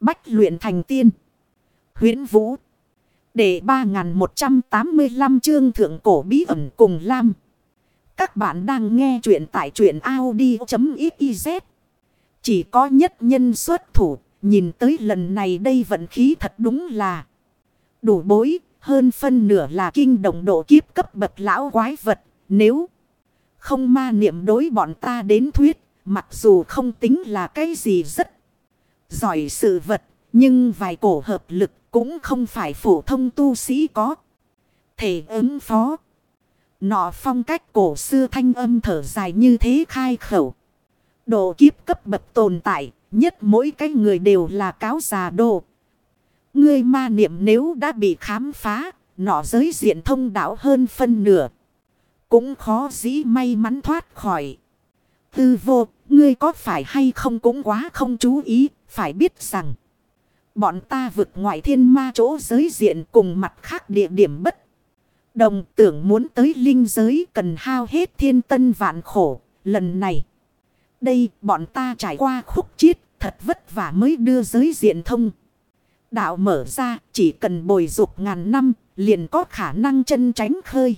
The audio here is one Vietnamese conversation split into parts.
Bách luyện thành tiên. huyễn Vũ. Để 3185 chương thượng cổ bí ẩn cùng Lam. Các bạn đang nghe truyện tại truyện Audi.xyz. Chỉ có nhất nhân xuất thủ. Nhìn tới lần này đây vận khí thật đúng là đủ bối. Hơn phân nửa là kinh động độ kiếp cấp bậc lão quái vật. Nếu không ma niệm đối bọn ta đến thuyết. Mặc dù không tính là cái gì rất giỏi sự vật. Nhưng vài cổ hợp lực cũng không phải phổ thông tu sĩ có. Thể ứng phó. Nọ phong cách cổ xưa thanh âm thở dài như thế khai khẩu. Độ kiếp cấp bậc tồn tại. Nhất mỗi cái người đều là cáo già đồ. người ma niệm nếu đã bị khám phá. Nọ giới diện thông đạo hơn phân nửa. Cũng khó dĩ may mắn thoát khỏi. Tư vô, ngươi có phải hay không cũng quá không chú ý. Phải biết rằng. Bọn ta vượt ngoại thiên ma chỗ giới diện cùng mặt khác địa điểm bất. Đồng, tưởng muốn tới linh giới cần hao hết thiên tân vạn khổ. Lần này. Đây bọn ta trải qua khúc chiết, thật vất vả mới đưa giới diện thông. Đạo mở ra, chỉ cần bồi dục ngàn năm, liền có khả năng chân tránh khơi.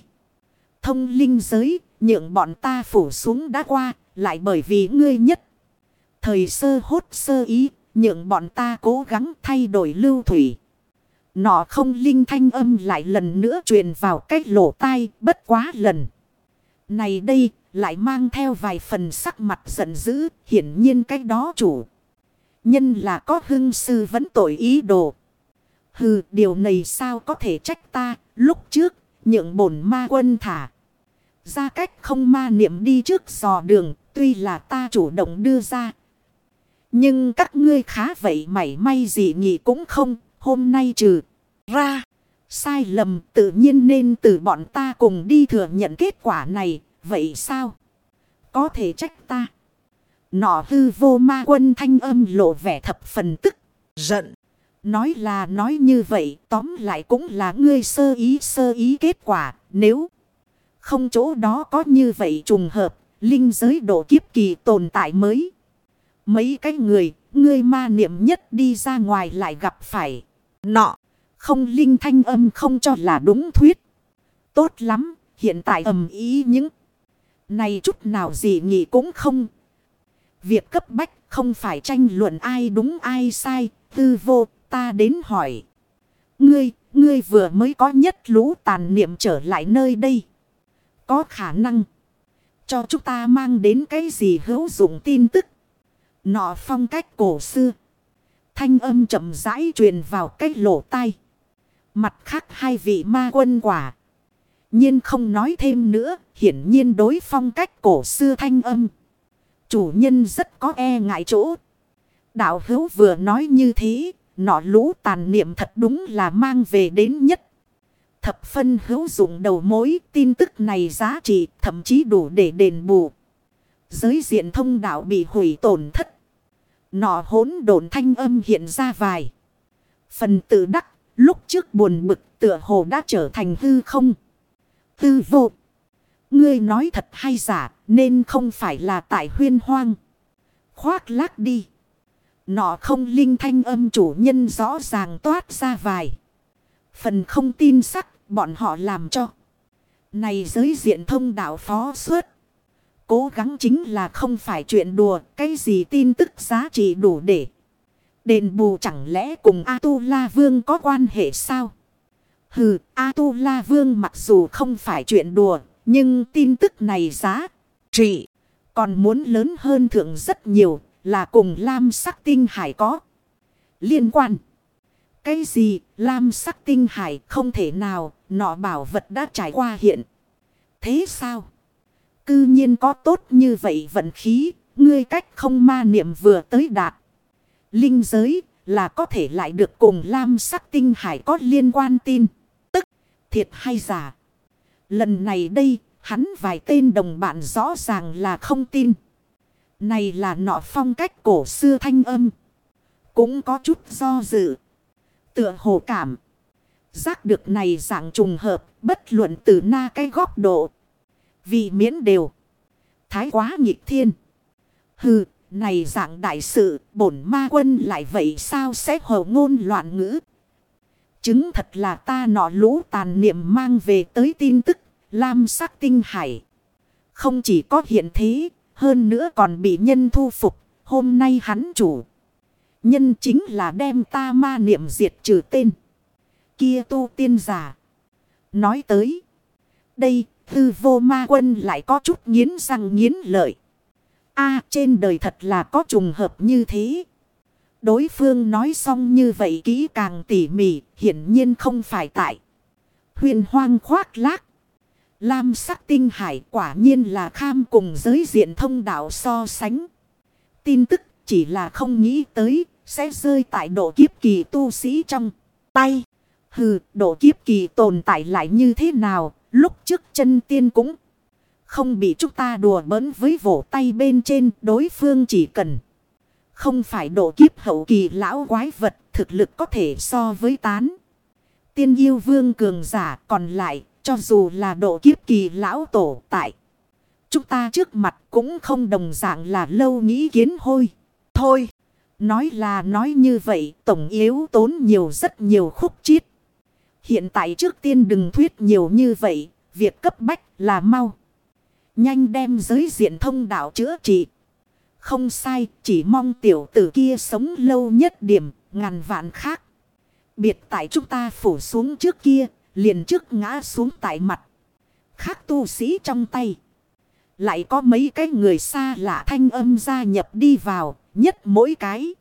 Thông linh giới, nhượng bọn ta phủ xuống đã qua, lại bởi vì ngươi nhất. Thời sơ hốt sơ ý Nhượng bọn ta cố gắng thay đổi lưu thủy. Nọ không linh thanh âm lại lần nữa truyền vào cách lỗ tai, bất quá lần. Này đây, lại mang theo vài phần sắc mặt giận dữ, hiển nhiên cách đó chủ. Nhân là có hưng sư vẫn tội ý đồ. Hừ, điều này sao có thể trách ta lúc trước, nhượng bổn ma quân thả. Ra cách không ma niệm đi trước dò đường, tuy là ta chủ động đưa ra nhưng các ngươi khá vậy mảy may gì nghỉ cũng không, hôm nay trừ ra. Sai lầm tự nhiên nên từ bọn ta cùng đi thừa nhận kết quả này, vậy sao? Có thể trách ta. Nọ hư vô ma quân thanh âm lộ vẻ thập phần tức, giận. Nói là nói như vậy, tóm lại cũng là ngươi sơ ý sơ ý kết quả, nếu không chỗ đó có như vậy trùng hợp, linh giới độ kiếp kỳ tồn tại mới. Mấy cái người, ngươi ma niệm nhất đi ra ngoài lại gặp phải. Nọ, không linh thanh âm không cho là đúng thuyết. Tốt lắm, hiện tại ầm ý những. Này chút nào gì nghĩ cũng không. Việc cấp bách không phải tranh luận ai đúng ai sai, tư vô, ta đến hỏi. Ngươi, ngươi vừa mới có nhất lũ tàn niệm trở lại nơi đây. Có khả năng cho chúng ta mang đến cái gì hữu dụng tin tức. Nọ phong cách cổ xưa. Thanh âm chậm rãi truyền vào cái lỗ tai. Mặt khác hai vị ma quân quả. nhiên không nói thêm nữa. Hiển nhiên đối phong cách cổ xưa thanh âm. Chủ nhân rất có e ngại chỗ. Đạo hữu vừa nói như thế. Nọ lũ tàn niệm thật đúng là mang về đến nhất. Thập phân hữu dụng đầu mối, tin tức này giá trị thậm chí đủ để đền bù. Giới diện thông đạo bị hủy tổn thất. Nọ hỗn đồn thanh âm hiện ra vài. Phần tự đắc, lúc trước buồn bực tựa hồ đã trở thành hư không. Tư vô. Ngươi nói thật hay giả, nên không phải là tại huyên hoang. Khoác lác đi. Nọ không linh thanh âm chủ nhân rõ ràng toát ra vài. Phần không tin sắc, bọn họ làm cho. Này giới diện thông đạo phó suốt. Cố gắng chính là không phải chuyện đùa, cái gì tin tức giá trị đủ để. Đền bù chẳng lẽ cùng A-tu-la vương có quan hệ sao? Hừ, A-tu-la vương mặc dù không phải chuyện đùa, nhưng tin tức này giá trị còn muốn lớn hơn thượng rất nhiều, là cùng lam sắc tinh hải có liên quan. Cái gì lam sắc tinh hải không thể nào, nọ bảo vật đã trải qua hiện. Thế sao? Cư nhiên có tốt như vậy vận khí, ngươi cách không ma niệm vừa tới đạt. Linh giới là có thể lại được cùng lam sắc tinh hải có liên quan tin. Tức, thiệt hay giả. Lần này đây, hắn vài tên đồng bạn rõ ràng là không tin. Này là nọ phong cách cổ xưa thanh âm. Cũng có chút do dự. Tựa hồ cảm. Giác được này dạng trùng hợp, bất luận từ na cái góc độ. Vì miễn đều. Thái quá nghịch thiên. Hừ, này dạng đại sự, bổn ma quân lại vậy sao sẽ hồ ngôn loạn ngữ. Chứng thật là ta nọ lũ tàn niệm mang về tới tin tức, lam sắc tinh hải. Không chỉ có hiện thế, hơn nữa còn bị nhân thu phục, hôm nay hắn chủ. Nhân chính là đem ta ma niệm diệt trừ tên. Kia tu tiên giả. Nói tới. Đây, tư vô ma quân lại có chút nghiến răng nghiến lợi. a trên đời thật là có trùng hợp như thế. Đối phương nói xong như vậy kỹ càng tỉ mỉ, hiển nhiên không phải tại. Huyền hoang khoác lác. Lam sắc tinh hải quả nhiên là kham cùng giới diện thông đạo so sánh. Tin tức chỉ là không nghĩ tới sẽ rơi tại độ kiếp kỳ tu sĩ trong tay. Hừ, độ kiếp kỳ tồn tại lại như thế nào, lúc trước chân tiên cũng không bị chúng ta đùa bỡn với vỗ tay bên trên đối phương chỉ cần. Không phải độ kiếp hậu kỳ lão quái vật thực lực có thể so với tán. Tiên yêu vương cường giả còn lại cho dù là độ kiếp kỳ lão tổ tại. Chúng ta trước mặt cũng không đồng dạng là lâu nghĩ kiến hôi. Thôi, nói là nói như vậy tổng yếu tốn nhiều rất nhiều khúc chiết. Hiện tại trước tiên đừng thuyết nhiều như vậy, việc cấp bách là mau. Nhanh đem giới diện thông đạo chữa trị. Không sai, chỉ mong tiểu tử kia sống lâu nhất điểm, ngàn vạn khác. Biệt tại chúng ta phủ xuống trước kia, liền trước ngã xuống tại mặt. Khác tu sĩ trong tay. Lại có mấy cái người xa lạ thanh âm gia nhập đi vào, nhất mỗi cái.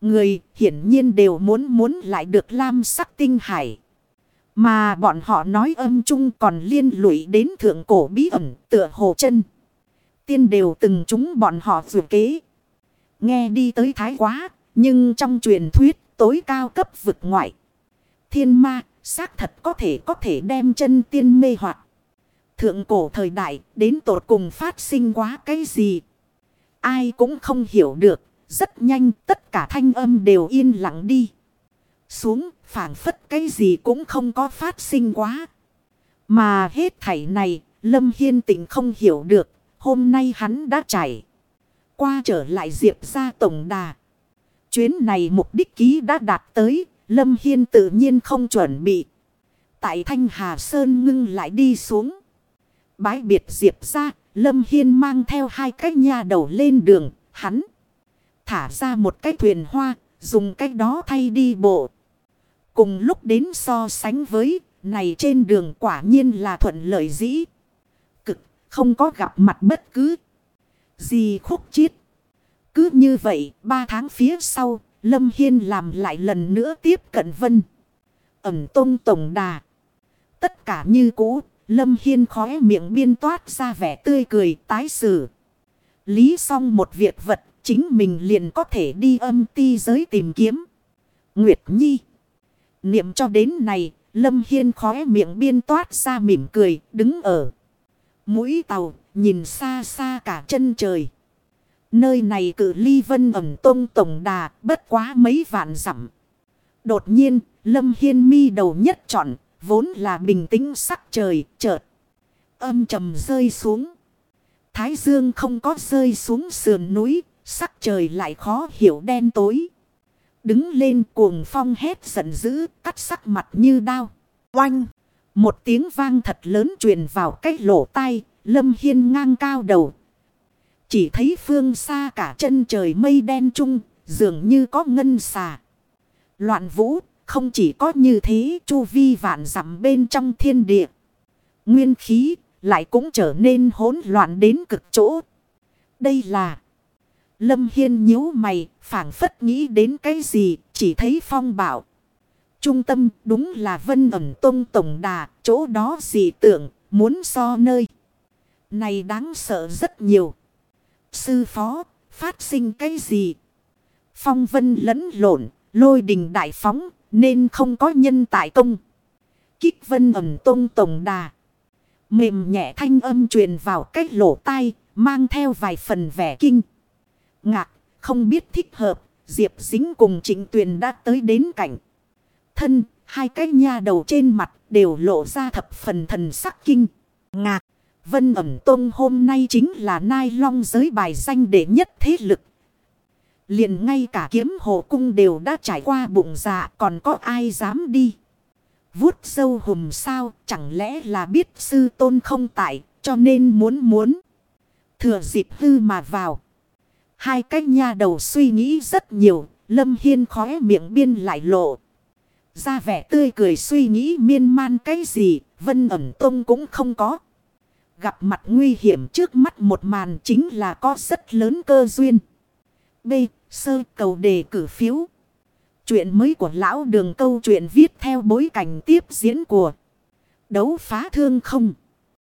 Người hiển nhiên đều muốn muốn lại được lam sắc tinh hải. Mà bọn họ nói âm chung còn liên lụy đến thượng cổ bí ẩn tựa hồ chân. Tiên đều từng chúng bọn họ dù kế. Nghe đi tới thái quá, nhưng trong truyền thuyết tối cao cấp vực ngoại. Thiên ma xác thật có thể có thể đem chân tiên mê hoặc Thượng cổ thời đại đến tột cùng phát sinh quá cái gì. Ai cũng không hiểu được. Rất nhanh tất cả thanh âm đều yên lặng đi. Xuống phảng phất cái gì cũng không có phát sinh quá. Mà hết thảy này Lâm Hiên tỉnh không hiểu được. Hôm nay hắn đã chảy. Qua trở lại diệp ra tổng đà. Chuyến này mục đích ký đã đạt tới Lâm Hiên tự nhiên không chuẩn bị. Tại Thanh Hà Sơn ngưng lại đi xuống. Bái biệt diệp ra, Lâm Hiên mang theo hai cái nhà đầu lên đường, hắn. Thả ra một cái thuyền hoa, dùng cách đó thay đi bộ. Cùng lúc đến so sánh với, này trên đường quả nhiên là thuận lợi dĩ. Cực, không có gặp mặt bất cứ gì khúc chiết. Cứ như vậy, ba tháng phía sau, Lâm Hiên làm lại lần nữa tiếp cận vân. Ẩm tông tổng đà. Tất cả như cũ, Lâm Hiên khóe miệng biên toát ra vẻ tươi cười tái xử. Lý xong một việc vật, chính mình liền có thể đi âm ti giới tìm kiếm. Nguyệt Nhi. Niệm cho đến này, Lâm Hiên khóe miệng biên toát ra mỉm cười, đứng ở mũi tàu, nhìn xa xa cả chân trời. Nơi này cử ly vân ẩm tông tổng đà bất quá mấy vạn dặm. Đột nhiên, Lâm Hiên mi đầu nhất chọn, vốn là bình tĩnh sắc trời, chợt. Âm trầm rơi xuống. Thái dương không có rơi xuống sườn núi, sắc trời lại khó hiểu đen tối. Đứng lên cuồng phong hét giận dữ, cắt sắc mặt như đao. Oanh! Một tiếng vang thật lớn truyền vào cái lỗ tai, Lâm Hiên ngang cao đầu, chỉ thấy phương xa cả chân trời mây đen chung, dường như có ngân xà. Loạn vũ, không chỉ có như thế chu vi vạn dặm bên trong thiên địa. Nguyên khí, lại cũng trở nên hỗn loạn đến cực chỗ. Đây là... Lâm Hiên nhíu mày, phảng phất nghĩ đến cái gì, chỉ thấy phong bảo. Trung tâm đúng là vân ẩm tông tổng đà, chỗ đó gì tưởng, muốn so nơi. Này đáng sợ rất nhiều. Sư phó, phát sinh cái gì? Phong vân lẫn lộn, lôi đình đại phóng, nên không có nhân tại công. Kích vân ẩm tông tổng đà. Mềm nhẹ thanh âm truyền vào cách lỗ tai, mang theo vài phần vẻ kinh. Ngạc, không biết thích hợp, Diệp dính cùng trịnh tuyền đã tới đến cảnh. Thân, hai cái nha đầu trên mặt đều lộ ra thập phần thần sắc kinh. Ngạc. Vân ẩm tông hôm nay chính là nai long giới bài danh đệ nhất thế lực, Liền ngay cả kiếm hộ cung đều đã trải qua bụng dạ còn có ai dám đi. vút sâu hùm sao chẳng lẽ là biết sư tôn không tại cho nên muốn muốn. Thừa dịp hư mà vào. Hai cái nha đầu suy nghĩ rất nhiều. Lâm Hiên khóe miệng biên lại lộ. Ra vẻ tươi cười suy nghĩ miên man cái gì. Vân ẩm tông cũng không có. Gặp mặt nguy hiểm trước mắt một màn chính là có rất lớn cơ duyên. B. Sơ cầu đề cử phiếu. Chuyện mới của lão đường câu chuyện viết theo bối cảnh tiếp diễn của đấu phá thương không.